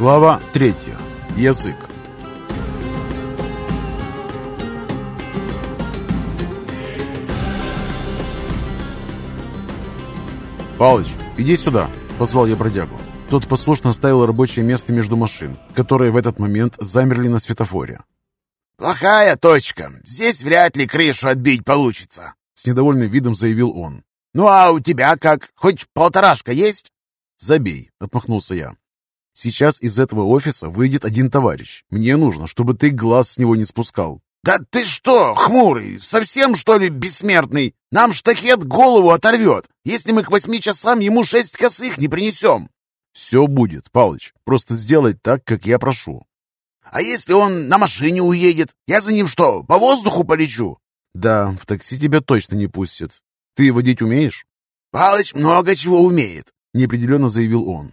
Глава третья. Язык. «Палыч, иди сюда!» — позвал я бродягу. Тот послушно оставил рабочее место между машин, которые в этот момент замерли на светофоре. «Плохая точка. Здесь вряд ли крышу отбить получится», — с недовольным видом заявил он. «Ну а у тебя как? Хоть полторашка есть?» «Забей», — отмахнулся я. «Сейчас из этого офиса выйдет один товарищ. Мне нужно, чтобы ты глаз с него не спускал». «Да ты что, хмурый, совсем что ли бессмертный? Нам штахет голову оторвет, если мы к восьми часам ему шесть косых не принесем». «Все будет, Палыч. Просто сделай так, как я прошу». «А если он на машине уедет? Я за ним что, по воздуху полечу?» «Да, в такси тебя точно не пустят. Ты водить умеешь?» «Палыч много чего умеет», — неопределенно заявил он.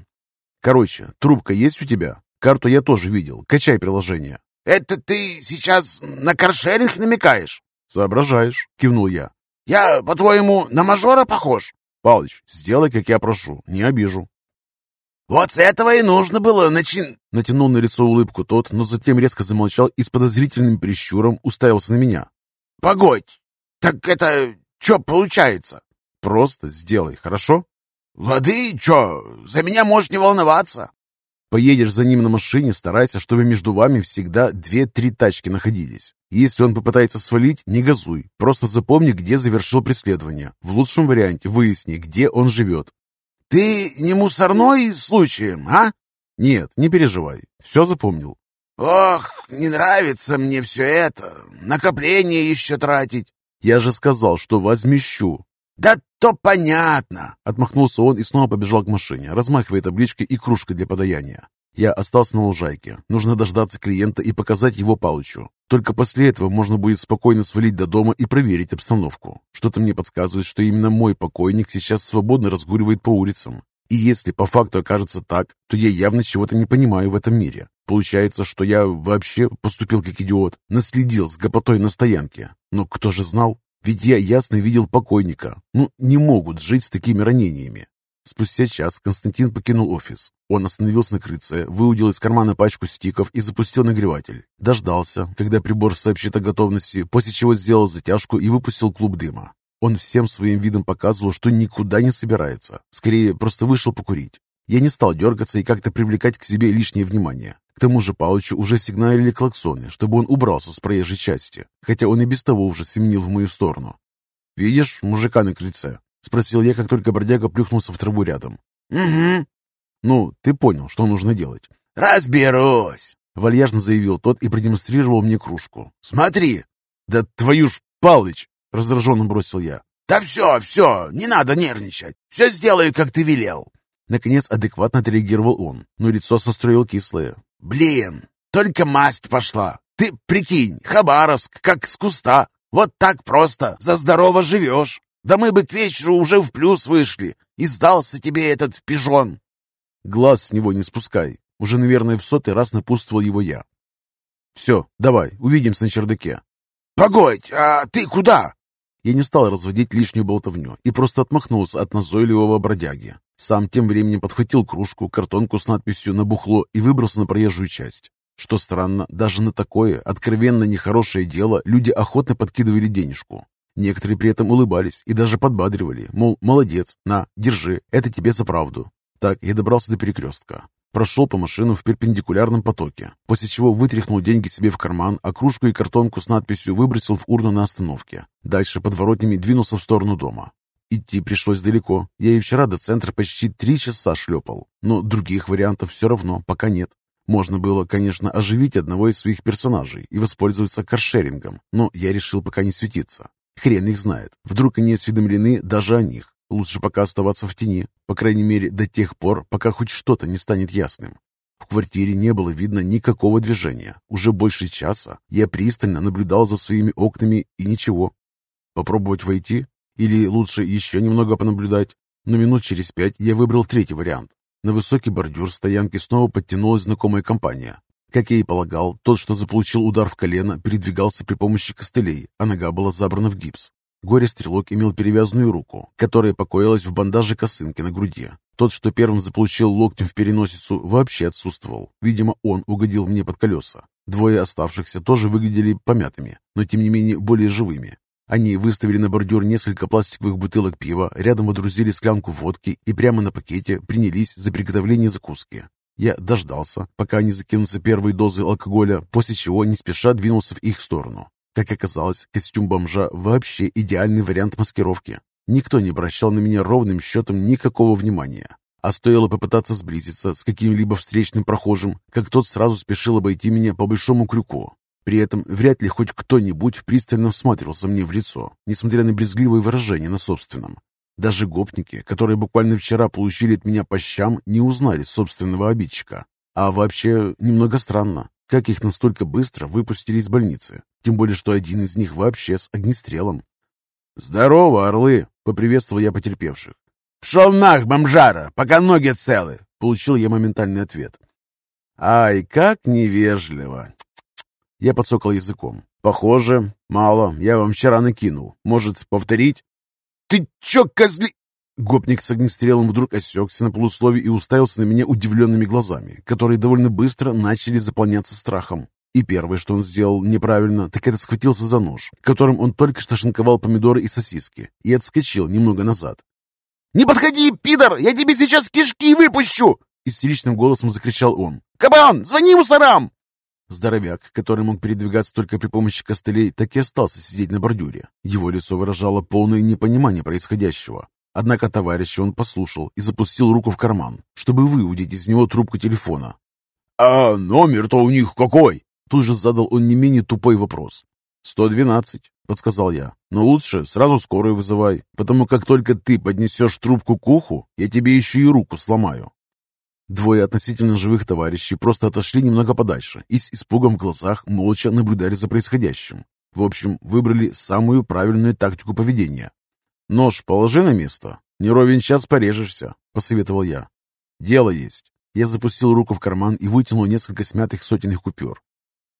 «Короче, трубка есть у тебя? Карту я тоже видел. Качай приложение». «Это ты сейчас на каршеринг намекаешь?» «Соображаешь», — кивнул я. «Я, по-твоему, на мажора похож?» «Палыч, сделай, как я прошу, не обижу». «Вот с этого и нужно было начин...» Натянул на лицо улыбку тот, но затем резко замолчал и с подозрительным прищуром уставился на меня. «Погодь, так это что получается?» «Просто сделай, хорошо?» «Лады, чё, за меня можешь не волноваться». Поедешь за ним на машине, старайся, чтобы между вами всегда две-три тачки находились. Если он попытается свалить, не газуй. Просто запомни, где завершил преследование. В лучшем варианте выясни, где он живет. «Ты не мусорной случаем, а?» «Нет, не переживай. Все запомнил». «Ох, не нравится мне все это. Накопление еще тратить». «Я же сказал, что возмещу». «Да то понятно!» Отмахнулся он и снова побежал к машине, размахивая табличкой и кружкой для подаяния. Я остался на лужайке. Нужно дождаться клиента и показать его Палычу. Только после этого можно будет спокойно свалить до дома и проверить обстановку. Что-то мне подсказывает, что именно мой покойник сейчас свободно разгуливает по улицам. И если по факту окажется так, то я явно чего-то не понимаю в этом мире. Получается, что я вообще поступил как идиот, наследил с гопотой на стоянке. Но кто же знал? Ведь я ясно видел покойника. Ну, не могут жить с такими ранениями. Спустя час Константин покинул офис. Он остановился на крыльце, выудил из кармана пачку стиков и запустил нагреватель. Дождался, когда прибор сообщит о готовности, после чего сделал затяжку и выпустил клуб дыма. Он всем своим видом показывал, что никуда не собирается. Скорее, просто вышел покурить. Я не стал дергаться и как-то привлекать к себе лишнее внимание. К тому же Палычу уже сигналили клаксоны, чтобы он убрался с проезжей части, хотя он и без того уже семенил в мою сторону. «Видишь мужика на крыльце?» — спросил я, как только бродяга плюхнулся в траву рядом. «Угу». «Ну, ты понял, что нужно делать?» «Разберусь», — вальяжно заявил тот и продемонстрировал мне кружку. «Смотри». «Да твою ж Палыч!» — раздраженно бросил я. «Да все, все, не надо нервничать. Все сделаю, как ты велел». Наконец адекватно отреагировал он, но лицо состроил кислое. «Блин, только масть пошла. Ты прикинь, Хабаровск, как с куста. Вот так просто, за здорово живешь. Да мы бы к вечеру уже в плюс вышли. И сдался тебе этот пижон. Глаз с него не спускай. Уже, наверное, в сотый раз напутствовал его я. Все, давай, увидимся на чердаке. Погодь, а ты куда? Я не стал разводить лишнюю болтовню и просто отмахнулся от назойливого бродяги. Сам тем временем подхватил кружку, картонку с надписью «Набухло» и выбрался на проезжую часть. Что странно, даже на такое откровенно нехорошее дело люди охотно подкидывали денежку. Некоторые при этом улыбались и даже подбадривали, мол, молодец, на, держи, это тебе за правду. Так, я добрался до перекрестка. Прошел по машину в перпендикулярном потоке, после чего вытряхнул деньги себе в карман, а кружку и картонку с надписью выбросил в урну на остановке. Дальше подворотнями двинулся в сторону дома. Идти пришлось далеко. Я и вчера до центра почти три часа шлепал. Но других вариантов все равно пока нет. Можно было, конечно, оживить одного из своих персонажей и воспользоваться каршерингом, но я решил пока не светиться. Хрен их знает. Вдруг они осведомлены даже о них. Лучше пока оставаться в тени, по крайней мере, до тех пор, пока хоть что-то не станет ясным. В квартире не было видно никакого движения. Уже больше часа я пристально наблюдал за своими окнами и ничего. Попробовать войти? Или лучше еще немного понаблюдать? Но минут через пять я выбрал третий вариант. На высокий бордюр стоянки снова подтянулась знакомая компания. Как я и полагал, тот, что заполучил удар в колено, передвигался при помощи костылей, а нога была забрана в гипс. Горе-стрелок имел перевязанную руку, которая покоилась в бандаже косынки на груди. Тот, что первым заполучил локтем в переносицу, вообще отсутствовал. Видимо, он угодил мне под колеса. Двое оставшихся тоже выглядели помятыми, но тем не менее более живыми. Они выставили на бордюр несколько пластиковых бутылок пива, рядом водрузили склянку водки и прямо на пакете принялись за приготовление закуски. Я дождался, пока они закинутся первой дозы алкоголя, после чего не спеша двинулся в их сторону. Как оказалось, костюм бомжа вообще идеальный вариант маскировки. Никто не обращал на меня ровным счетом никакого внимания. А стоило попытаться сблизиться с каким-либо встречным прохожим, как тот сразу спешил обойти меня по большому крюку. При этом вряд ли хоть кто-нибудь пристально всматривался мне в лицо, несмотря на брезгливое выражение на собственном. Даже гопники, которые буквально вчера получили от меня по щам, не узнали собственного обидчика. А вообще, немного странно, как их настолько быстро выпустили из больницы. Тем более, что один из них вообще с огнестрелом. «Здорово, орлы!» — поприветствовал я потерпевших. «Пшел нах, бомжара, пока ноги целы!» — получил я моментальный ответ. «Ай, как невежливо!» Я подсокал языком. «Похоже, мало. Я вам вчера накинул. Может, повторить?» «Ты чё, козли...» Гопник с огнестрелом вдруг осекся на полуслове и уставился на меня удивленными глазами, которые довольно быстро начали заполняться страхом. И первое, что он сделал неправильно, так это схватился за нож, которым он только что шинковал помидоры и сосиски, и отскочил немного назад. «Не подходи, пидор! Я тебе сейчас кишки выпущу!» Истеричным голосом закричал он. «Кабан, звони мусорам!» Здоровяк, который мог передвигаться только при помощи костылей, так и остался сидеть на бордюре. Его лицо выражало полное непонимание происходящего. Однако товарища он послушал и запустил руку в карман, чтобы выудить из него трубку телефона. «А номер-то у них какой?» Тут же задал он не менее тупой вопрос. «Сто двенадцать», — подсказал я. «Но лучше сразу скорую вызывай, потому как только ты поднесешь трубку к уху, я тебе еще и руку сломаю». Двое относительно живых товарищей просто отошли немного подальше и с испугом в глазах молча наблюдали за происходящим. В общем, выбрали самую правильную тактику поведения. «Нож положи на место, не ровен час порежешься», — посоветовал я. «Дело есть». Я запустил руку в карман и вытянул несколько смятых сотенных купюр.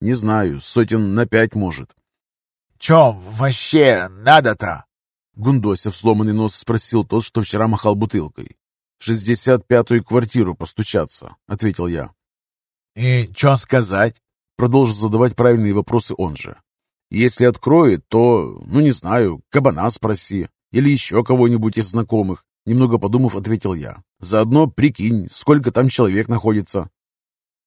«Не знаю, сотен на пять, может». «Чё вообще надо-то?» Гундося в сломанный нос спросил тот, что вчера махал бутылкой. «В шестьдесят пятую квартиру постучаться», — ответил я. «И чё сказать?» Продолжил задавать правильные вопросы он же. «Если откроет, то, ну не знаю, кабана спроси или еще кого-нибудь из знакомых». Немного подумав, ответил я. «Заодно прикинь, сколько там человек находится».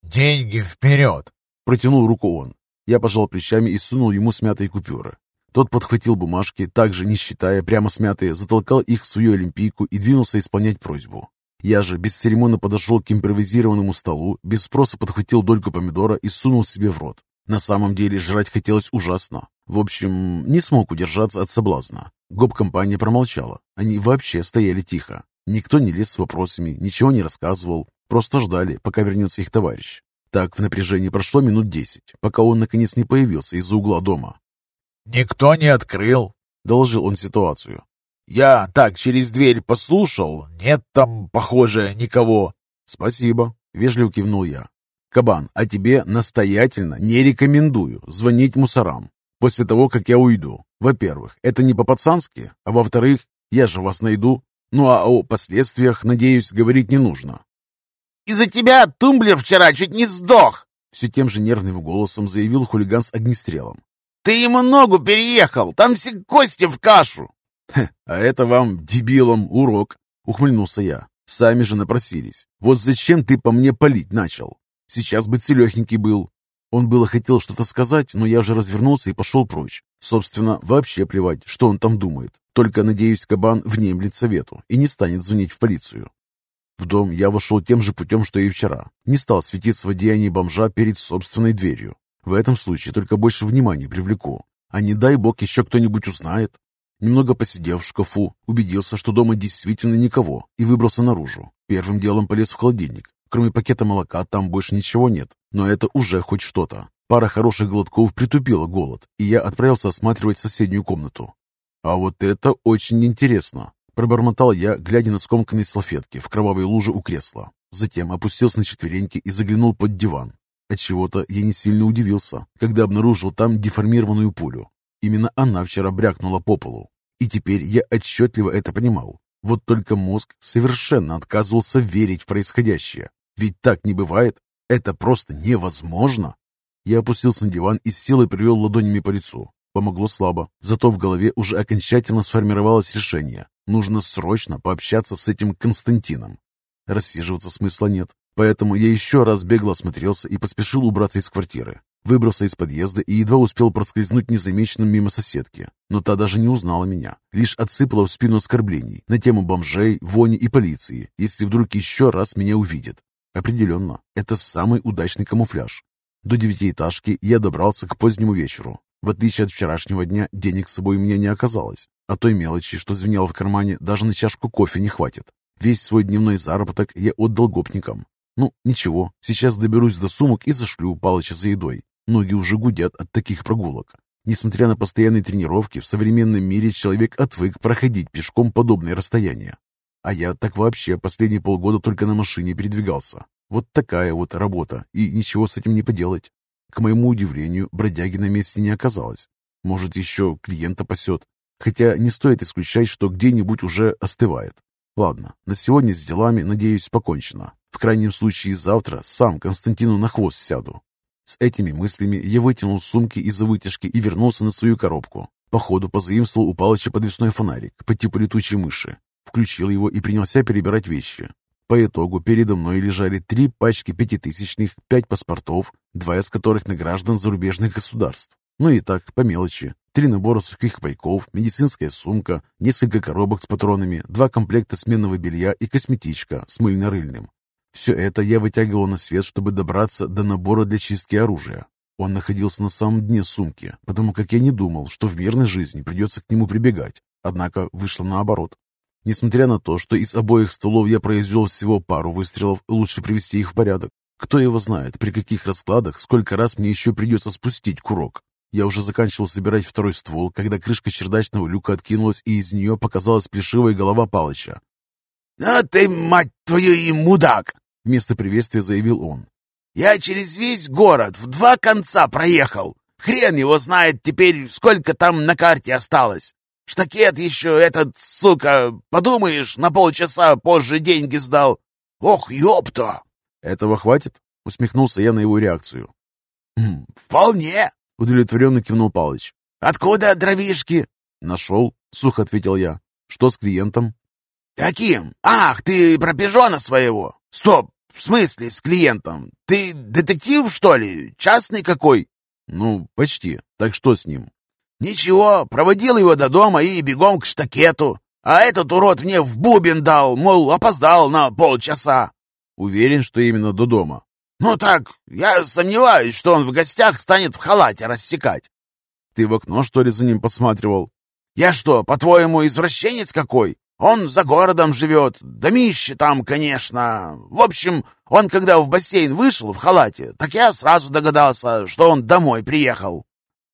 «Деньги вперед!» — протянул руку он. Я пожал плечами и сунул ему смятые купюры. Тот подхватил бумажки, также не считая, прямо смятые, затолкал их в свою олимпийку и двинулся исполнять просьбу. Я же бесцеремонно подошел к импровизированному столу, без спроса подхватил дольку помидора и сунул себе в рот. На самом деле жрать хотелось ужасно. В общем, не смог удержаться от соблазна. Гоп-компания промолчала. Они вообще стояли тихо. Никто не лез с вопросами, ничего не рассказывал. Просто ждали, пока вернется их товарищ. Так в напряжении прошло минут десять, пока он наконец не появился из-за угла дома. «Никто не открыл», — доложил он ситуацию. «Я так через дверь послушал. Нет там, похоже, никого». «Спасибо», — вежливо кивнул я. «Кабан, а тебе настоятельно не рекомендую звонить мусорам после того, как я уйду. Во-первых, это не по-пацански, а во-вторых, я же вас найду. Ну а о последствиях, надеюсь, говорить не нужно». «Из-за тебя тумблер вчера чуть не сдох!» Все тем же нервным голосом заявил хулиган с огнестрелом. Ты ему ногу переехал, там все кости в кашу. а это вам, дебилам, урок, ухмыльнулся я. Сами же напросились. Вот зачем ты по мне палить начал? Сейчас бы целехенький был. Он было хотел что-то сказать, но я уже развернулся и пошел прочь. Собственно, вообще плевать, что он там думает. Только, надеюсь, кабан внемлет совету и не станет звонить в полицию. В дом я вошел тем же путем, что и вчера. Не стал светиться в одеянии бомжа перед собственной дверью. В этом случае только больше внимания привлеку. А не дай бог еще кто-нибудь узнает. Немного посидев в шкафу, убедился, что дома действительно никого, и выбрался наружу. Первым делом полез в холодильник. Кроме пакета молока там больше ничего нет, но это уже хоть что-то. Пара хороших глотков притупила голод, и я отправился осматривать соседнюю комнату. А вот это очень интересно. Пробормотал я, глядя на скомканные салфетки в кровавой луже у кресла. Затем опустился на четвереньки и заглянул под диван. Отчего-то я не сильно удивился, когда обнаружил там деформированную пулю. Именно она вчера брякнула по полу. И теперь я отчетливо это понимал. Вот только мозг совершенно отказывался верить в происходящее. Ведь так не бывает. Это просто невозможно. Я опустился на диван и с силой привел ладонями по лицу. Помогло слабо, зато в голове уже окончательно сформировалось решение. Нужно срочно пообщаться с этим Константином. Рассиживаться смысла нет, поэтому я еще раз бегло осмотрелся и поспешил убраться из квартиры. Выбрался из подъезда и едва успел проскользнуть незамеченным мимо соседки. Но та даже не узнала меня, лишь отсыпала в спину оскорблений на тему бомжей, вони и полиции, если вдруг еще раз меня увидит. Определенно, это самый удачный камуфляж. До девятиэтажки я добрался к позднему вечеру. В отличие от вчерашнего дня, денег с собой у меня не оказалось, а той мелочи, что звенело в кармане, даже на чашку кофе не хватит. Весь свой дневной заработок я отдал гопникам. Ну, ничего, сейчас доберусь до сумок и зашлю Палыча за едой. Ноги уже гудят от таких прогулок. Несмотря на постоянные тренировки, в современном мире человек отвык проходить пешком подобные расстояния. А я так вообще последние полгода только на машине передвигался. Вот такая вот работа, и ничего с этим не поделать. К моему удивлению, бродяги на месте не оказалось. Может, еще клиента пасет. Хотя не стоит исключать, что где-нибудь уже остывает. Ладно, на сегодня с делами, надеюсь, покончено. В крайнем случае, завтра сам Константину на хвост сяду. С этими мыслями я вытянул сумки из-за вытяжки и вернулся на свою коробку. Походу позаимствовал у Палыча подвесной фонарик по типу летучей мыши. Включил его и принялся перебирать вещи. По итогу передо мной лежали три пачки пятитысячных, пять паспортов, два из которых на граждан зарубежных государств. Ну и так, по мелочи. Три набора сухих пайков, медицинская сумка, несколько коробок с патронами, два комплекта сменного белья и косметичка с мыльно-рыльным. Все это я вытягивал на свет, чтобы добраться до набора для чистки оружия. Он находился на самом дне сумки, потому как я не думал, что в мирной жизни придется к нему прибегать. Однако вышло наоборот. Несмотря на то, что из обоих стволов я произвел всего пару выстрелов, лучше привести их в порядок. Кто его знает, при каких раскладах, сколько раз мне еще придется спустить курок. Я уже заканчивал собирать второй ствол, когда крышка чердачного люка откинулась, и из нее показалась плешивая голова Палыча. «А ты, мать твою, и мудак!» — вместо приветствия заявил он. «Я через весь город в два конца проехал. Хрен его знает теперь, сколько там на карте осталось. Штакет еще этот, сука, подумаешь, на полчаса позже деньги сдал. Ох, ёпта!» «Этого хватит?» — усмехнулся я на его реакцию. «Хм, «Вполне!» — удовлетворенно кивнул Палыч. «Откуда дровишки?» «Нашел», — сухо ответил я. «Что с клиентом?» «Каким? Ах, ты про пижона своего! Стоп! В смысле с клиентом? Ты детектив, что ли? Частный какой?» «Ну, почти. Так что с ним?» «Ничего, проводил его до дома и бегом к штакету. А этот урод мне в бубен дал, мол, опоздал на полчаса». «Уверен, что именно до дома?» «Ну так, я сомневаюсь, что он в гостях станет в халате рассекать». «Ты в окно, что ли, за ним посматривал?» «Я что, по-твоему, извращенец какой? Он за городом живет, домище там, конечно. В общем, он когда в бассейн вышел в халате, так я сразу догадался, что он домой приехал».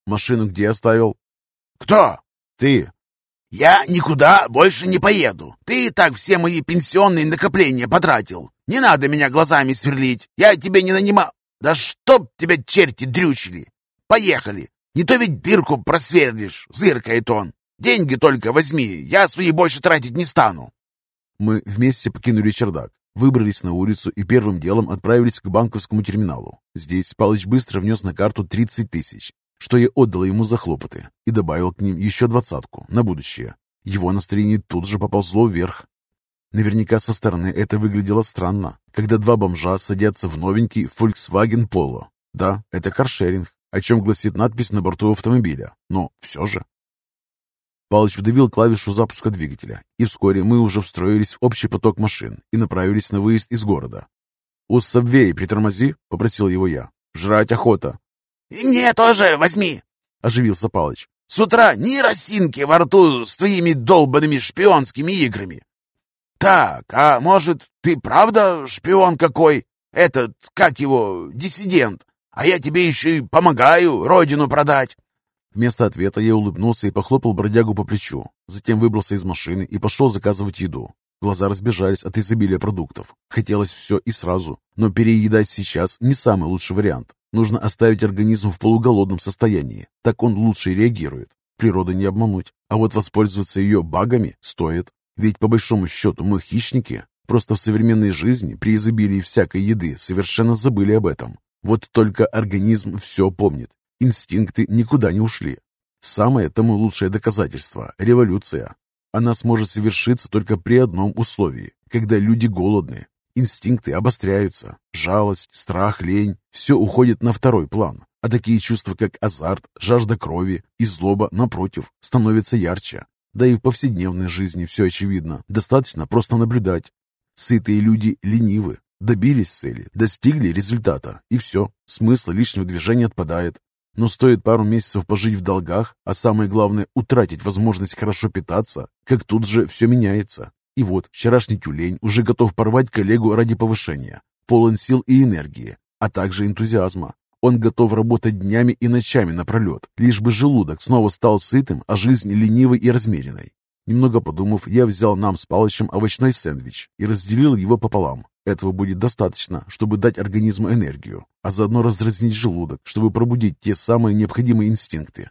Машину где оставил? Кто? Ты. Я никуда больше не поеду. Ты и так все мои пенсионные накопления потратил. Не надо меня глазами сверлить. Я тебе не нанимал. Да чтоб тебя черти дрючили. Поехали. Не то ведь дырку просверлишь, зыркает он. Деньги только возьми, я свои больше тратить не стану. Мы вместе покинули чердак, выбрались на улицу и первым делом отправились к банковскому терминалу. Здесь Палыч быстро внес на карту 30 тысяч, что я отдал ему за хлопоты, и добавил к ним еще двадцатку на будущее. Его настроение тут же поползло вверх. Наверняка со стороны это выглядело странно, когда два бомжа садятся в новенький Volkswagen Polo. Да, это каршеринг, о чем гласит надпись на борту автомобиля, но все же. Палыч вдавил клавишу запуска двигателя, и вскоре мы уже встроились в общий поток машин и направились на выезд из города. «У Сабвей притормози», — попросил его я. «Жрать охота». «И мне тоже возьми!» — оживился Палыч. «С утра ни росинки во рту с твоими долбанными шпионскими играми!» «Так, а может, ты правда шпион какой? Этот, как его, диссидент? А я тебе еще и помогаю родину продать!» Вместо ответа я улыбнулся и похлопал бродягу по плечу. Затем выбрался из машины и пошел заказывать еду. Глаза разбежались от изобилия продуктов. Хотелось все и сразу, но переедать сейчас не самый лучший вариант. Нужно оставить организм в полуголодном состоянии, так он лучше реагирует. Природу не обмануть, а вот воспользоваться ее багами стоит. Ведь по большому счету мы хищники. Просто в современной жизни при изобилии всякой еды совершенно забыли об этом. Вот только организм все помнит. Инстинкты никуда не ушли. Самое тому лучшее доказательство – революция. Она сможет совершиться только при одном условии, когда люди голодны. Инстинкты обостряются, жалость, страх, лень – все уходит на второй план. А такие чувства, как азарт, жажда крови и злоба, напротив, становятся ярче. Да и в повседневной жизни все очевидно. Достаточно просто наблюдать. Сытые люди ленивы, добились цели, достигли результата, и все, смысл лишнего движения отпадает. Но стоит пару месяцев пожить в долгах, а самое главное, утратить возможность хорошо питаться, как тут же все меняется. И вот вчерашний тюлень уже готов порвать коллегу ради повышения, полон сил и энергии, а также энтузиазма. Он готов работать днями и ночами напролет, лишь бы желудок снова стал сытым, а жизнь ленивой и размеренной. Немного подумав, я взял нам с Палычем овощной сэндвич и разделил его пополам. Этого будет достаточно, чтобы дать организму энергию, а заодно раздразнить желудок, чтобы пробудить те самые необходимые инстинкты.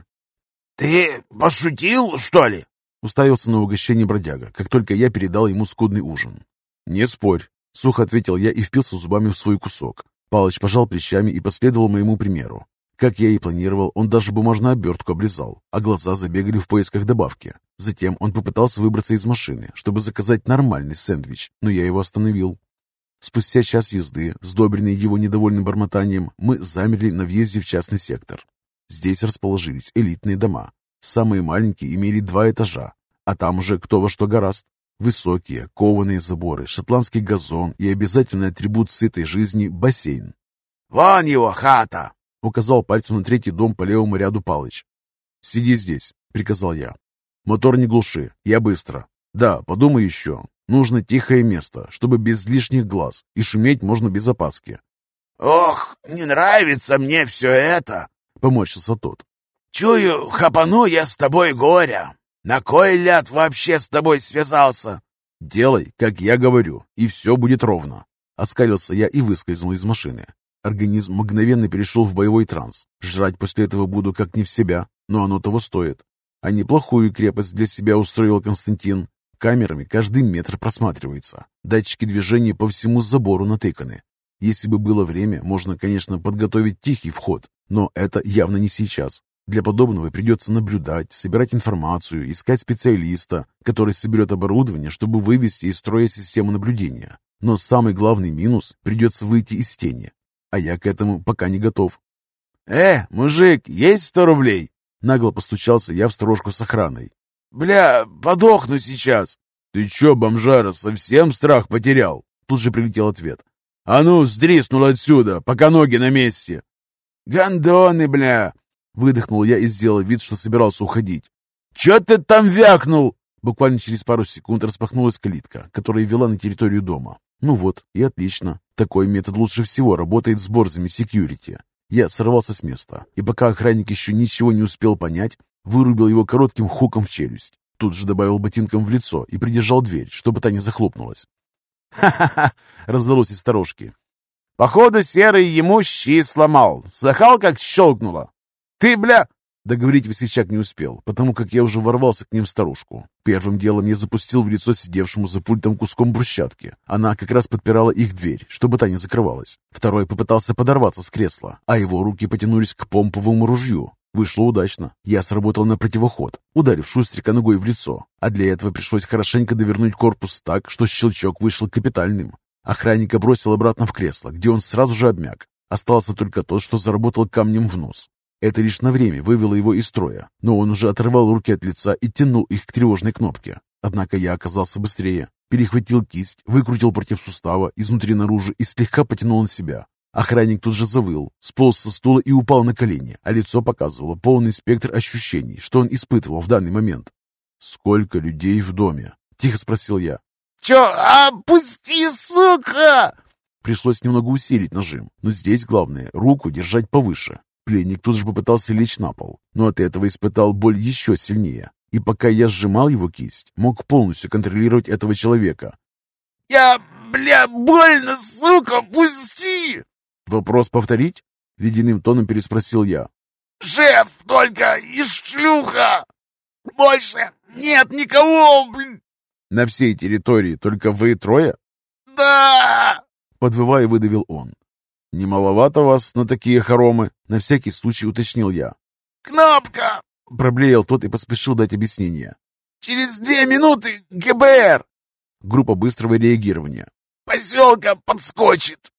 «Ты пошутил, что ли?» Уставился на угощение бродяга, как только я передал ему скудный ужин. «Не спорь», — сухо ответил я и впился зубами в свой кусок. Палыч пожал плечами и последовал моему примеру. Как я и планировал, он даже бумажную обертку обрезал, а глаза забегали в поисках добавки. Затем он попытался выбраться из машины, чтобы заказать нормальный сэндвич, но я его остановил. Спустя час езды, сдобренный его недовольным бормотанием, мы замерли на въезде в частный сектор. Здесь расположились элитные дома. Самые маленькие имели два этажа, а там уже кто во что гораст. Высокие, кованые заборы, шотландский газон и обязательный атрибут сытой жизни – бассейн. «Вон его хата!» – указал пальцем на третий дом по левому ряду Палыч. «Сиди здесь», – приказал я. «Мотор не глуши, я быстро. Да, подумай еще, Нужно тихое место, чтобы без лишних глаз, и шуметь можно без опаски. «Ох, не нравится мне все это!» — поморщился тот. «Чую, хапану я с тобой горя. На кой ляд вообще с тобой связался?» «Делай, как я говорю, и все будет ровно». Оскалился я и выскользнул из машины. Организм мгновенно перешел в боевой транс. Жрать после этого буду как не в себя, но оно того стоит. А неплохую крепость для себя устроил Константин. Камерами каждый метр просматривается. Датчики движения по всему забору натыканы. Если бы было время, можно, конечно, подготовить тихий вход, но это явно не сейчас. Для подобного придется наблюдать, собирать информацию, искать специалиста, который соберет оборудование, чтобы вывести из строя систему наблюдения. Но самый главный минус – придется выйти из тени. А я к этому пока не готов. «Э, мужик, есть сто рублей?» Нагло постучался я в сторожку с охраной. «Бля, подохну сейчас!» «Ты чё, бомжара, совсем страх потерял?» Тут же прилетел ответ. «А ну, сдриснул отсюда, пока ноги на месте!» «Гондоны, бля!» Выдохнул я и сделал вид, что собирался уходить. «Чё ты там вякнул?» Буквально через пару секунд распахнулась калитка, которая вела на территорию дома. Ну вот, и отлично. Такой метод лучше всего работает с борзами секьюрити. Я сорвался с места, и пока охранник еще ничего не успел понять, Вырубил его коротким хуком в челюсть. Тут же добавил ботинком в лицо и придержал дверь, чтобы та не захлопнулась. «Ха-ха-ха!» — раздалось из сторожки. «Походу, Серый ему щи сломал. Слыхал, как щелкнуло? Ты, бля...» Договорить весельчак не успел, потому как я уже ворвался к ним в старушку. Первым делом я запустил в лицо сидевшему за пультом куском брусчатки. Она как раз подпирала их дверь, чтобы та не закрывалась. Второй попытался подорваться с кресла, а его руки потянулись к помповому ружью. Вышло удачно. Я сработал на противоход, ударив Шустрика ногой в лицо. А для этого пришлось хорошенько довернуть корпус так, что щелчок вышел капитальным. Охранника бросил обратно в кресло, где он сразу же обмяк. Остался только тот, что заработал камнем в нос. Это лишь на время вывело его из строя, но он уже оторвал руки от лица и тянул их к тревожной кнопке. Однако я оказался быстрее. Перехватил кисть, выкрутил против сустава изнутри наружу и слегка потянул на себя. Охранник тут же завыл, сполз со стула и упал на колени, а лицо показывало полный спектр ощущений, что он испытывал в данный момент. «Сколько людей в доме?» — тихо спросил я. «Чё, опусти, сука!» Пришлось немного усилить нажим, но здесь главное — руку держать повыше. Пленник тут же попытался лечь на пол, но от этого испытал боль еще сильнее. И пока я сжимал его кисть, мог полностью контролировать этого человека. «Я, бля, больно, сука, пусти!» «Вопрос повторить?» — ледяным тоном переспросил я. «Шеф, только и шлюха! Больше нет никого, блин!» На всей территории только вы трое?» «Да!» — подвывая, выдавил он. «Не маловато вас на такие хоромы?» — на всякий случай уточнил я. «Кнопка!» — проблеял тот и поспешил дать объяснение. «Через две минуты ГБР!» Группа быстрого реагирования. «Поселка подскочит!»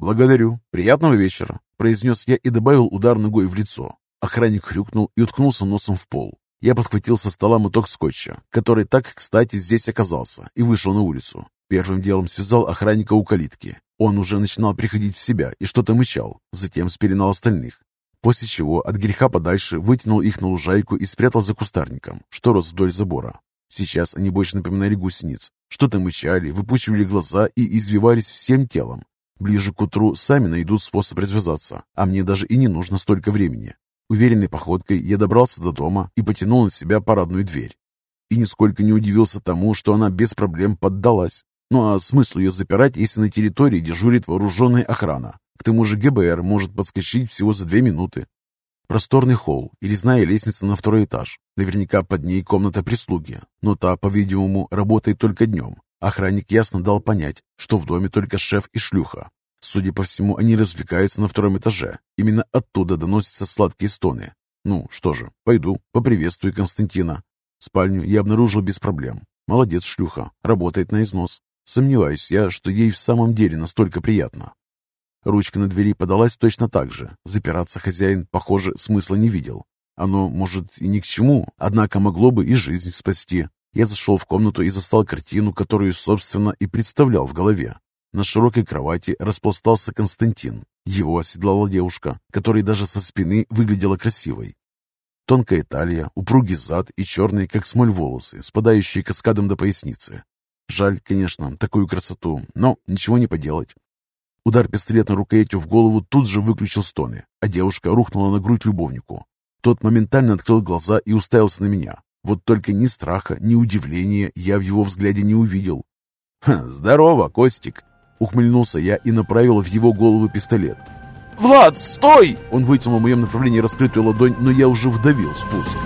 «Благодарю. Приятного вечера», — произнес я и добавил удар ногой в лицо. Охранник хрюкнул и уткнулся носом в пол. Я подхватил со стола моток скотча, который так, кстати, здесь оказался, и вышел на улицу. Первым делом связал охранника у калитки. Он уже начинал приходить в себя и что-то мычал, затем спеленал остальных. После чего от греха подальше вытянул их на лужайку и спрятал за кустарником, что рос вдоль забора. Сейчас они больше напоминали гусениц. Что-то мычали, выпучивали глаза и извивались всем телом. Ближе к утру сами найдут способ развязаться, а мне даже и не нужно столько времени. Уверенной походкой я добрался до дома и потянул на себя парадную дверь. И нисколько не удивился тому, что она без проблем поддалась. Ну а смысл ее запирать, если на территории дежурит вооруженная охрана? К тому же ГБР может подскочить всего за две минуты. Просторный холл и резная лестница на второй этаж. Наверняка под ней комната прислуги, но та, по-видимому, работает только днем. Охранник ясно дал понять, что в доме только шеф и шлюха. Судя по всему, они развлекаются на втором этаже. Именно оттуда доносятся сладкие стоны. Ну, что же, пойду, поприветствую Константина. Спальню я обнаружил без проблем. Молодец, шлюха, работает на износ. Сомневаюсь я, что ей в самом деле настолько приятно. Ручка на двери подалась точно так же. Запираться хозяин, похоже, смысла не видел. Оно, может, и ни к чему, однако могло бы и жизнь спасти. Я зашел в комнату и застал картину, которую, собственно, и представлял в голове. На широкой кровати распластался Константин. Его оседлала девушка, которая даже со спины выглядела красивой. Тонкая талия, упругий зад и черные, как смоль, волосы, спадающие каскадом до поясницы. Жаль, конечно, такую красоту, но ничего не поделать. Удар пистолетной рукоятью в голову тут же выключил стоны, а девушка рухнула на грудь любовнику. Тот моментально открыл глаза и уставился на меня. Вот только ни страха, ни удивления я в его взгляде не увидел. «Здорово, Костик!» Ухмыльнулся я и направил в его голову пистолет. «Влад, стой!» Он вытянул в моем направлении раскрытую ладонь, но я уже вдавил спуск.